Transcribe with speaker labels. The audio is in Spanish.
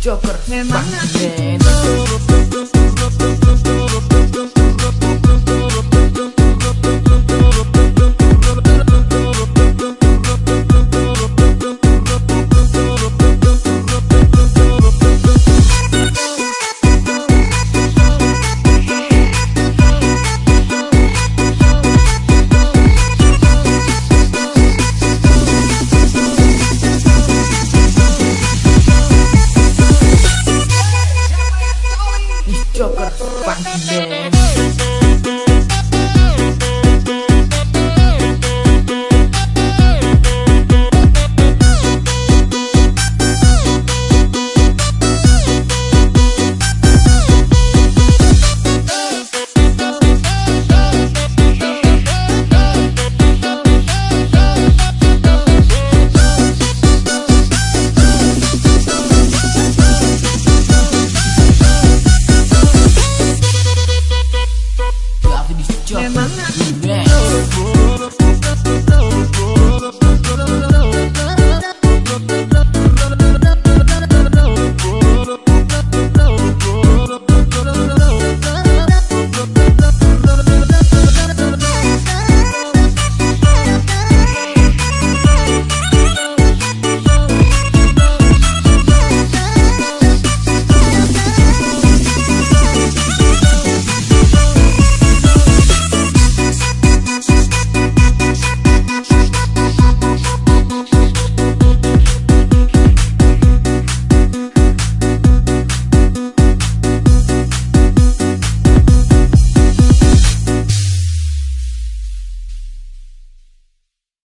Speaker 1: Joker.
Speaker 2: Memang aku